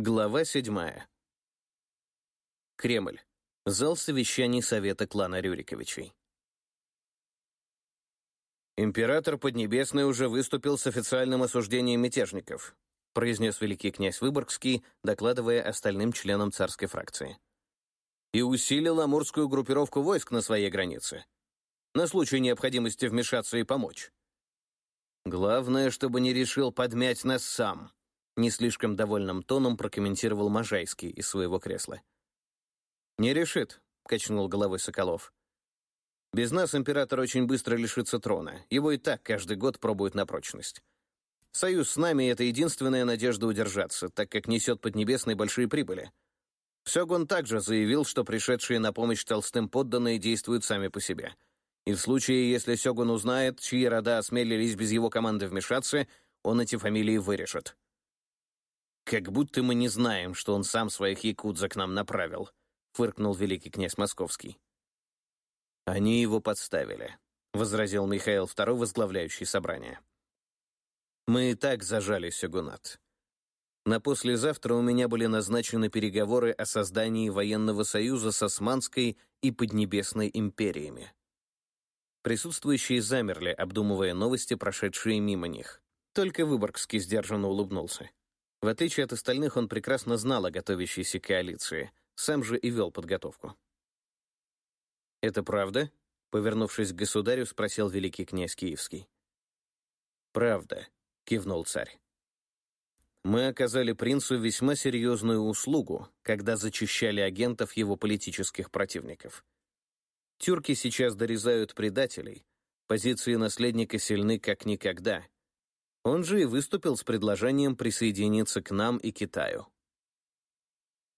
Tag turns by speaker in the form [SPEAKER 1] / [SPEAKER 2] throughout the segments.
[SPEAKER 1] Глава седьмая. Кремль. Зал совещаний Совета клана Рюриковичей. «Император Поднебесный уже выступил с официальным осуждением мятежников», произнес великий князь Выборгский, докладывая остальным членам царской фракции. «И усилил амурскую группировку войск на своей границе. На случай необходимости вмешаться и помочь. Главное, чтобы не решил подмять нас сам», не слишком довольным тоном прокомментировал Можайский из своего кресла. «Не решит», — качнул головой Соколов. «Без нас император очень быстро лишится трона. Его и так каждый год пробуют на прочность. Союз с нами — это единственная надежда удержаться, так как несет Поднебесной большие прибыли. Сёгун также заявил, что пришедшие на помощь толстым подданные действуют сами по себе. И в случае, если Сёгун узнает, чьи рода осмелились без его команды вмешаться, он эти фамилии вырежет. «Как будто мы не знаем, что он сам своих якудза к нам направил», — фыркнул великий князь Московский. «Они его подставили», — возразил Михаил II, возглавляющий собрание. «Мы и так зажали Сёгунат. На послезавтра у меня были назначены переговоры о создании военного союза с Османской и Поднебесной империями. Присутствующие замерли, обдумывая новости, прошедшие мимо них. Только Выборгский сдержанно улыбнулся. В отличие от остальных, он прекрасно знал о готовящейся коалиции, сам же и вел подготовку. «Это правда?» — повернувшись к государю, спросил великий князь Киевский. «Правда», — кивнул царь. «Мы оказали принцу весьма серьезную услугу, когда зачищали агентов его политических противников. Тюрки сейчас дорезают предателей, позиции наследника сильны как никогда, он же и выступил с предложением присоединиться к нам и Китаю.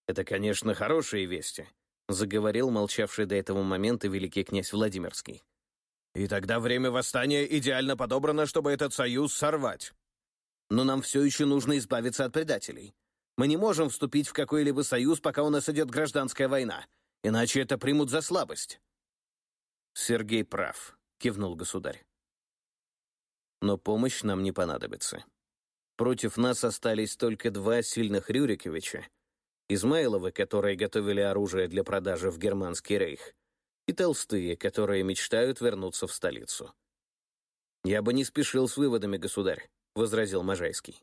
[SPEAKER 1] «Это, конечно, хорошие вести», — заговорил молчавший до этого момента великий князь Владимирский. «И тогда время восстания идеально подобрано, чтобы этот союз сорвать. Но нам все еще нужно избавиться от предателей. Мы не можем вступить в какой-либо союз, пока у нас идет гражданская война, иначе это примут за слабость». «Сергей прав», — кивнул государь но помощь нам не понадобится. Против нас остались только два сильных Рюриковича, Измайловы, которые готовили оружие для продажи в Германский рейх, и толстые, которые мечтают вернуться в столицу. «Я бы не спешил с выводами, государь», — возразил Можайский.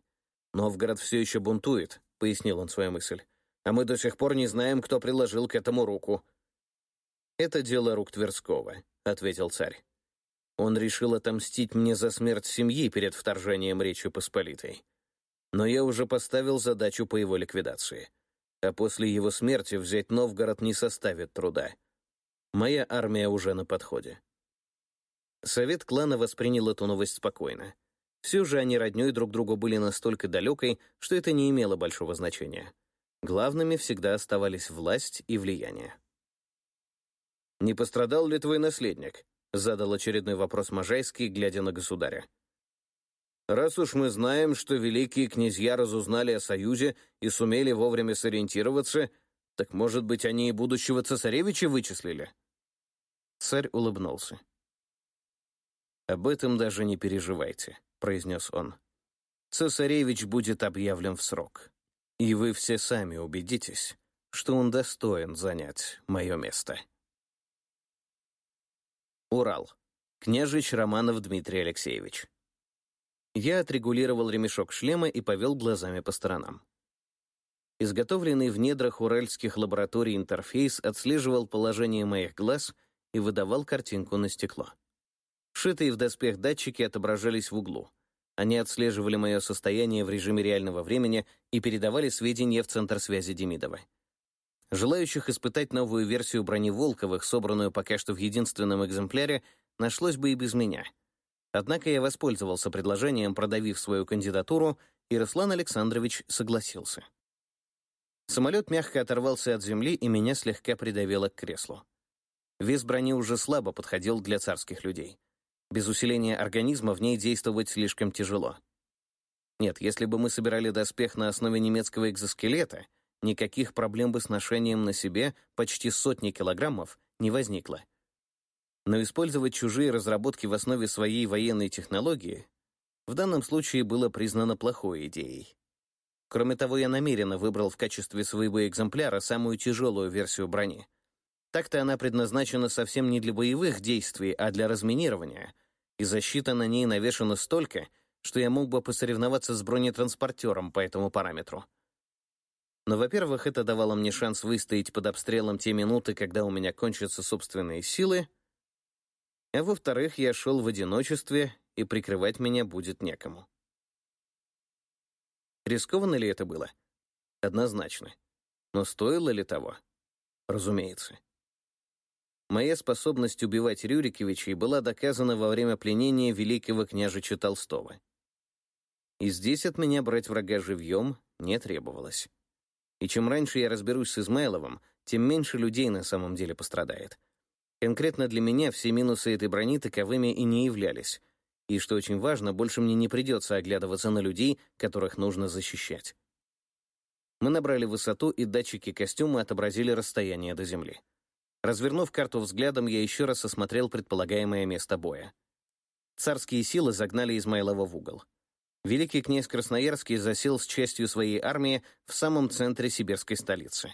[SPEAKER 1] «Новгород все еще бунтует», — пояснил он свою мысль. «А мы до сих пор не знаем, кто приложил к этому руку». «Это дело рук Тверского», — ответил царь. Он решил отомстить мне за смерть семьи перед вторжением Речи Посполитой. Но я уже поставил задачу по его ликвидации. А после его смерти взять Новгород не составит труда. Моя армия уже на подходе. Совет клана воспринял эту новость спокойно. Все же они роднёй друг другу были настолько далекой, что это не имело большого значения. Главными всегда оставались власть и влияние. «Не пострадал ли твой наследник?» — задал очередной вопрос Можайский, глядя на государя. «Раз уж мы знаем, что великие князья разузнали о Союзе и сумели вовремя сориентироваться, так, может быть, они и будущего цесаревича вычислили?» Царь улыбнулся. «Об этом даже не переживайте», — произнес он. «Цесаревич будет объявлен в срок, и вы все сами убедитесь, что он достоин занять мое место». Урал. Княжич Романов Дмитрий Алексеевич. Я отрегулировал ремешок шлема и повел глазами по сторонам. Изготовленный в недрах уральских лабораторий интерфейс отслеживал положение моих глаз и выдавал картинку на стекло. Шитые в доспех датчики отображались в углу. Они отслеживали мое состояние в режиме реального времени и передавали сведения в Центр связи Демидова. Желающих испытать новую версию брони Волковых, собранную пока что в единственном экземпляре, нашлось бы и без меня. Однако я воспользовался предложением, продавив свою кандидатуру, и Руслан Александрович согласился. Самолет мягко оторвался от земли, и меня слегка придавило к креслу. Вес брони уже слабо подходил для царских людей. Без усиления организма в ней действовать слишком тяжело. Нет, если бы мы собирали доспех на основе немецкого экзоскелета — никаких проблем бы с ношением на себе почти сотни килограммов не возникло. Но использовать чужие разработки в основе своей военной технологии в данном случае было признано плохой идеей. Кроме того, я намеренно выбрал в качестве своего экземпляра самую тяжелую версию брони. Так-то она предназначена совсем не для боевых действий, а для разминирования, и защита на ней навешана столько, что я мог бы посоревноваться с бронетранспортером по этому параметру. Но, во-первых, это давало мне шанс выстоять под обстрелом те минуты, когда у меня кончатся собственные силы, а во-вторых, я шел в одиночестве, и прикрывать меня будет некому. Рискованно ли это было? Однозначно. Но стоило ли того? Разумеется. Моя способность убивать Рюриковичей была доказана во время пленения великого княжича Толстого. И здесь от меня брать врага живьем не требовалось. И чем раньше я разберусь с Измайловым, тем меньше людей на самом деле пострадает. Конкретно для меня все минусы этой брони таковыми и не являлись. И, что очень важно, больше мне не придется оглядываться на людей, которых нужно защищать. Мы набрали высоту, и датчики костюма отобразили расстояние до земли. Развернув карту взглядом, я еще раз осмотрел предполагаемое место боя. Царские силы загнали Измайлова в угол. Великий князь Красноярский засел с частью своей армии в самом центре сибирской столицы.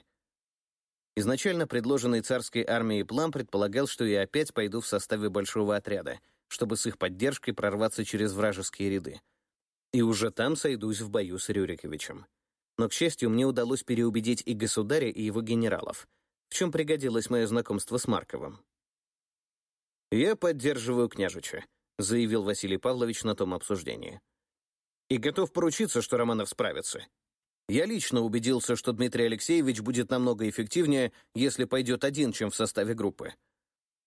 [SPEAKER 1] Изначально предложенный царской армией план предполагал, что я опять пойду в составе большого отряда, чтобы с их поддержкой прорваться через вражеские ряды. И уже там сойдусь в бою с Рюриковичем. Но, к счастью, мне удалось переубедить и государя, и его генералов — в чем пригодилось мое знакомство с Марковым. «Я поддерживаю княжича», — заявил Василий Павлович на том обсуждении. «И готов поручиться, что Романов справится. Я лично убедился, что Дмитрий Алексеевич будет намного эффективнее, если пойдет один, чем в составе группы.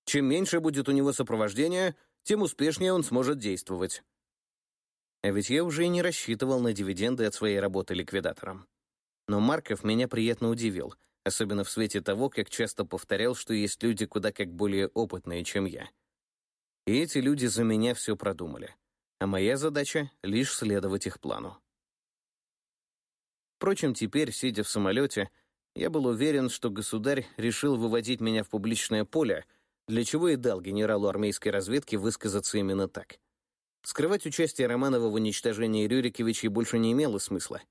[SPEAKER 1] Чем меньше будет у него сопровождения, тем успешнее он сможет действовать». А ведь я уже и не рассчитывал на дивиденды от своей работы ликвидатором. Но Марков меня приятно удивил — особенно в свете того, как часто повторял, что есть люди куда как более опытные, чем я. И эти люди за меня все продумали, а моя задача — лишь следовать их плану. Впрочем, теперь, сидя в самолете, я был уверен, что государь решил выводить меня в публичное поле, для чего и дал генералу армейской разведки высказаться именно так. Скрывать участие Романова в уничтожении Рюриковичей больше не имело смысла.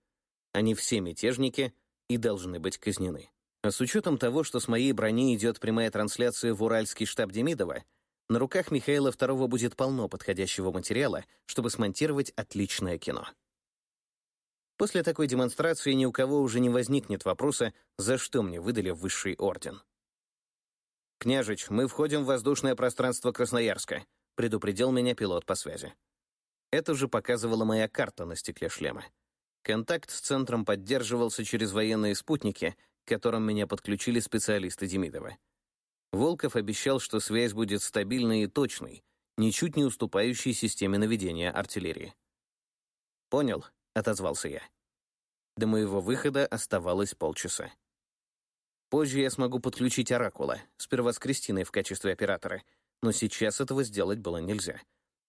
[SPEAKER 1] Они все мятежники и должны быть казнены. А с учетом того, что с моей брони идет прямая трансляция в Уральский штаб Демидова, на руках Михаила II будет полно подходящего материала, чтобы смонтировать отличное кино. После такой демонстрации ни у кого уже не возникнет вопроса, за что мне выдали высший орден. «Княжич, мы входим в воздушное пространство Красноярска», предупредил меня пилот по связи. Это же показывала моя карта на стекле шлема. Контакт с центром поддерживался через военные спутники, к которым меня подключили специалисты Демидова. Волков обещал, что связь будет стабильной и точной, ничуть не уступающей системе наведения артиллерии. «Понял», — отозвался я. До моего выхода оставалось полчаса. Позже я смогу подключить Оракула, сперва с Кристиной в качестве оператора, но сейчас этого сделать было нельзя.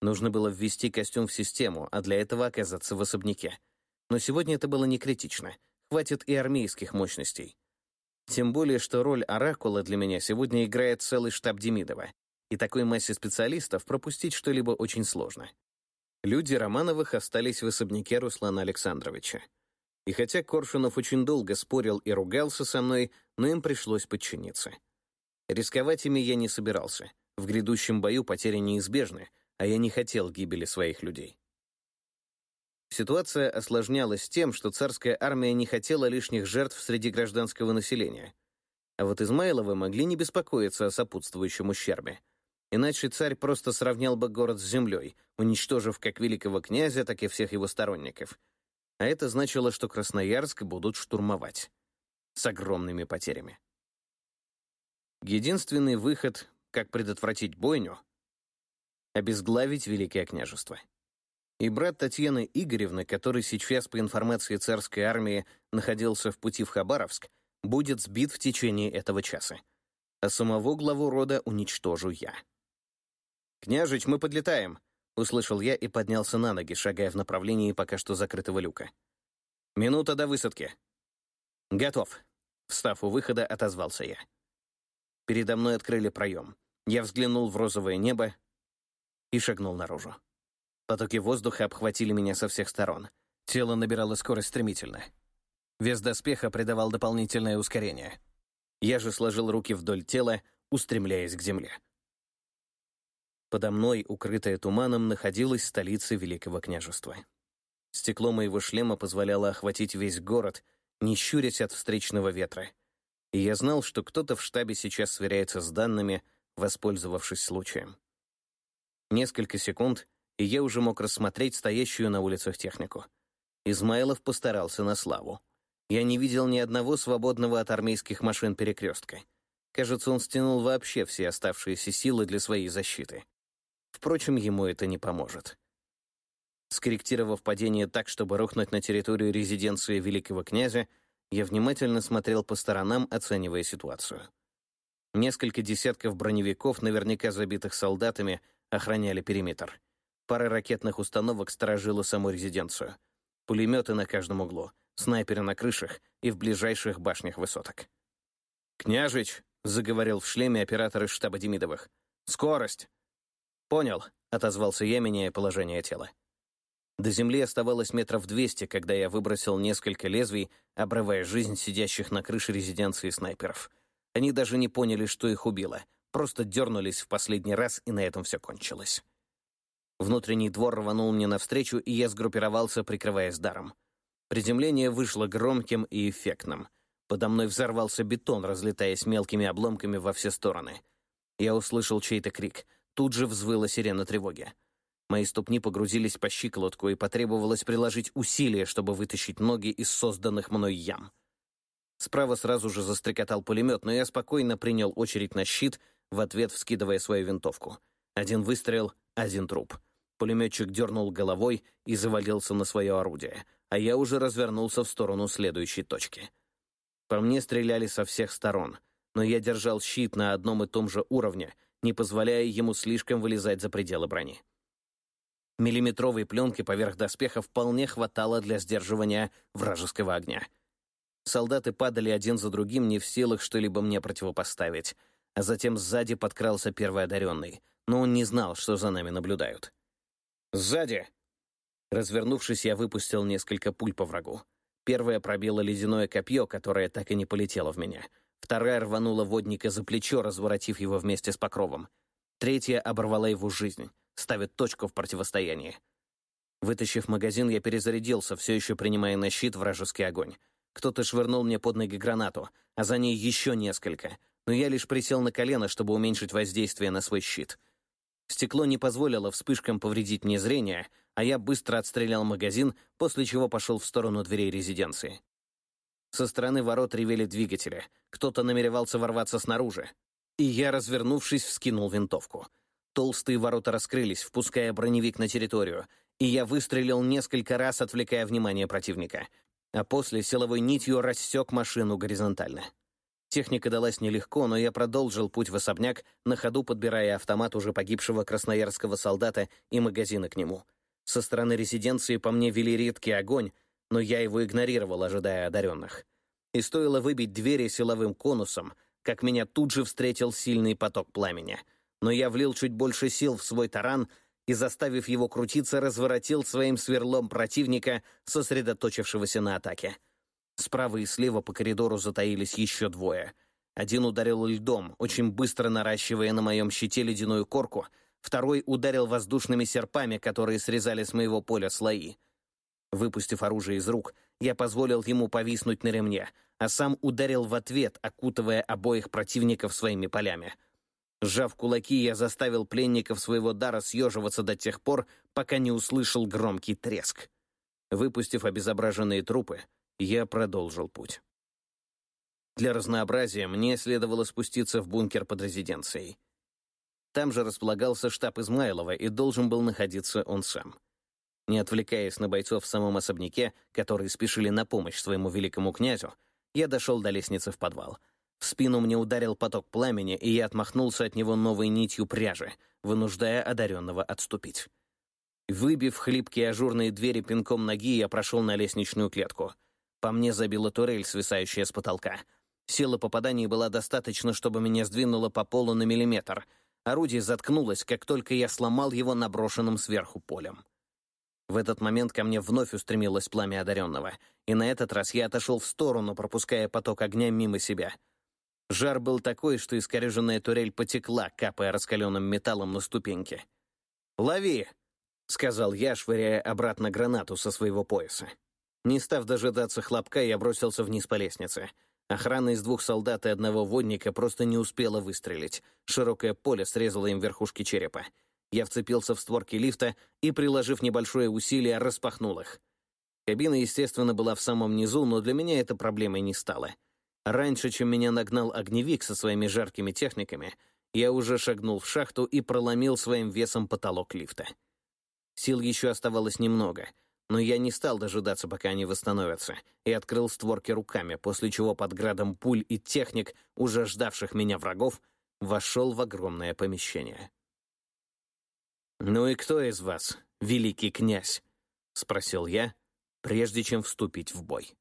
[SPEAKER 1] Нужно было ввести костюм в систему, а для этого оказаться в особняке. Но сегодня это было не критично. Хватит и армейских мощностей. Тем более, что роль Оракула для меня сегодня играет целый штаб Демидова, и такой массе специалистов пропустить что-либо очень сложно. Люди Романовых остались в особняке Руслана Александровича. И хотя Коршунов очень долго спорил и ругался со мной, но им пришлось подчиниться. Рисковать ими я не собирался. В грядущем бою потери неизбежны, а я не хотел гибели своих людей. Ситуация осложнялась тем, что царская армия не хотела лишних жертв среди гражданского населения. А вот Измайловы могли не беспокоиться о сопутствующем ущербе. Иначе царь просто сравнял бы город с землей, уничтожив как великого князя, так и всех его сторонников. А это значило, что Красноярск будут штурмовать. С огромными потерями. Единственный выход, как предотвратить бойню — обезглавить Великое княжество и брат Татьяны Игоревны, который сейчас, по информации царской армии, находился в пути в Хабаровск, будет сбит в течение этого часа. А самого главу рода уничтожу я. «Княжич, мы подлетаем!» — услышал я и поднялся на ноги, шагая в направлении пока что закрытого люка. «Минута до высадки». «Готов», — встав у выхода, отозвался я. Передо мной открыли проем. Я взглянул в розовое небо и шагнул наружу. Потоки воздуха обхватили меня со всех сторон. Тело набирало скорость стремительно. Вес доспеха придавал дополнительное ускорение. Я же сложил руки вдоль тела, устремляясь к земле. Подо мной, укрытая туманом, находилась столица Великого княжества. Стекло моего шлема позволяло охватить весь город, не щурясь от встречного ветра. И я знал, что кто-то в штабе сейчас сверяется с данными, воспользовавшись случаем. Несколько секунд, и я уже мог рассмотреть стоящую на улицах технику. Измайлов постарался на славу. Я не видел ни одного свободного от армейских машин перекрестка. Кажется, он стянул вообще все оставшиеся силы для своей защиты. Впрочем, ему это не поможет. Скорректировав падение так, чтобы рухнуть на территорию резиденции великого князя, я внимательно смотрел по сторонам, оценивая ситуацию. Несколько десятков броневиков, наверняка забитых солдатами, охраняли периметр. Пара ракетных установок сторожила саму резиденцию. Пулеметы на каждом углу, снайперы на крышах и в ближайших башнях высоток. «Княжич!» — заговорил в шлеме оператор из штаба Демидовых. «Скорость!» «Понял», — отозвался я, меняя положение тела. До земли оставалось метров двести, когда я выбросил несколько лезвий, обрывая жизнь сидящих на крыше резиденции снайперов. Они даже не поняли, что их убило, просто дернулись в последний раз, и на этом все кончилось. Внутренний двор рванул мне навстречу, и я сгруппировался, прикрываясь даром. Приземление вышло громким и эффектным. Подо мной взорвался бетон, разлетаясь мелкими обломками во все стороны. Я услышал чей-то крик — Тут же взвыла сирена тревоги. Мои ступни погрузились по щиколотку, и потребовалось приложить усилия, чтобы вытащить ноги из созданных мной ям. Справа сразу же застрекотал пулемет, но я спокойно принял очередь на щит, в ответ вскидывая свою винтовку. Один выстрел, один труп. Пулеметчик дернул головой и завалился на свое орудие, а я уже развернулся в сторону следующей точки. По мне стреляли со всех сторон, но я держал щит на одном и том же уровне — не позволяя ему слишком вылезать за пределы брони. Миллиметровой пленки поверх доспеха вполне хватало для сдерживания вражеского огня. Солдаты падали один за другим, не в силах что-либо мне противопоставить, а затем сзади подкрался первый одаренный, но он не знал, что за нами наблюдают. «Сзади!» Развернувшись, я выпустил несколько пуль по врагу. Первая пробила ледяное копье, которое так и не полетело в меня — Вторая рванула водника за плечо, разворотив его вместе с покровом. Третья оборвала его жизнь, ставит точку в противостоянии. Вытащив магазин, я перезарядился, все еще принимая на щит вражеский огонь. Кто-то швырнул мне под ноги гранату, а за ней еще несколько, но я лишь присел на колено, чтобы уменьшить воздействие на свой щит. Стекло не позволило вспышкам повредить мне зрение, а я быстро отстрелял магазин, после чего пошел в сторону дверей резиденции. Со стороны ворот ревели двигатели. Кто-то намеревался ворваться снаружи. И я, развернувшись, вскинул винтовку. Толстые ворота раскрылись, впуская броневик на территорию, и я выстрелил несколько раз, отвлекая внимание противника. А после силовой нитью рассек машину горизонтально. Техника далась нелегко, но я продолжил путь в особняк, на ходу подбирая автомат уже погибшего красноярского солдата и магазины к нему. Со стороны резиденции по мне вели редкий огонь, но я его игнорировал, ожидая одаренных. И стоило выбить двери силовым конусом, как меня тут же встретил сильный поток пламени. Но я влил чуть больше сил в свой таран и, заставив его крутиться, разворотил своим сверлом противника, сосредоточившегося на атаке. Справа и слева по коридору затаились еще двое. Один ударил льдом, очень быстро наращивая на моем щите ледяную корку, второй ударил воздушными серпами, которые срезали с моего поля слои — Выпустив оружие из рук, я позволил ему повиснуть на ремне, а сам ударил в ответ, окутывая обоих противников своими полями. Сжав кулаки, я заставил пленников своего дара съеживаться до тех пор, пока не услышал громкий треск. Выпустив обезображенные трупы, я продолжил путь. Для разнообразия мне следовало спуститься в бункер под резиденцией. Там же располагался штаб Измайлова, и должен был находиться он сам. Не отвлекаясь на бойцов в самом особняке, которые спешили на помощь своему великому князю, я дошел до лестницы в подвал. В спину мне ударил поток пламени, и я отмахнулся от него новой нитью пряжи, вынуждая одаренного отступить. Выбив хлипкие ажурные двери пинком ноги, я прошел на лестничную клетку. По мне забила турель, свисающая с потолка. Сила попаданий была достаточно, чтобы меня сдвинуло по полу на миллиметр. Орудие заткнулось, как только я сломал его наброшенным сверху полем. В этот момент ко мне вновь устремилось пламя одаренного, и на этот раз я отошел в сторону, пропуская поток огня мимо себя. Жар был такой, что искореженная турель потекла, капая раскаленным металлом на ступеньки. «Лови!» — сказал я, швыряя обратно гранату со своего пояса. Не став дожидаться хлопка, я бросился вниз по лестнице. Охрана из двух солдат и одного водника просто не успела выстрелить. Широкое поле срезало им верхушки черепа. Я вцепился в створки лифта и, приложив небольшое усилие, распахнул их. Кабина, естественно, была в самом низу, но для меня это проблемой не стало. Раньше, чем меня нагнал огневик со своими жаркими техниками, я уже шагнул в шахту и проломил своим весом потолок лифта. Сил еще оставалось немного, но я не стал дожидаться, пока они восстановятся, и открыл створки руками, после чего под градом пуль и техник, уже ждавших меня врагов, вошел в огромное помещение. «Ну и кто из вас, великий князь?» — спросил я, прежде чем вступить в бой.